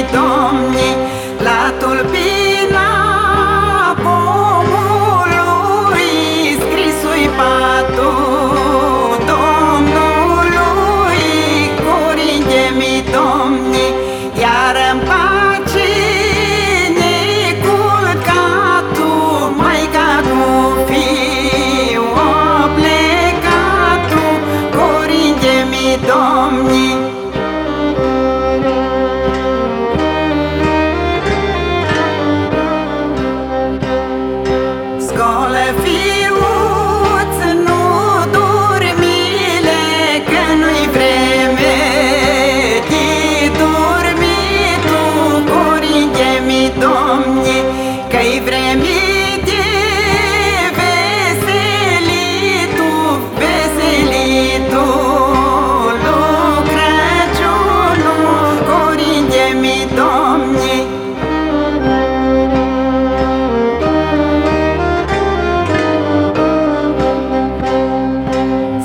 Domnii, Domnii, la tulpina pomului scrisul patul Domnului, curinde-mi, domni, iar în I feel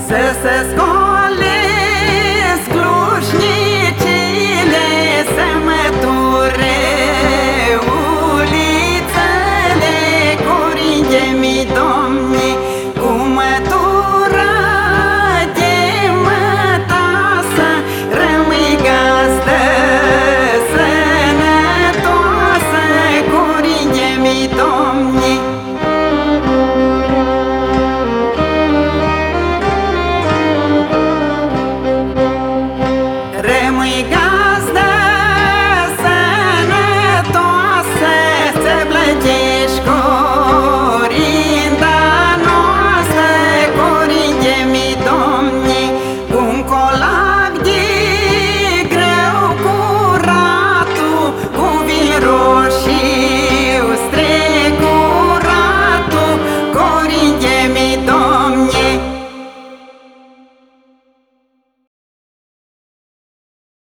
Să se scole slușnicile Să măture ulițele Corige-mi, Domne, cu mătura de mătasă Rămâi gazdă sănătoasă Corige-mi, Domne, Rămâi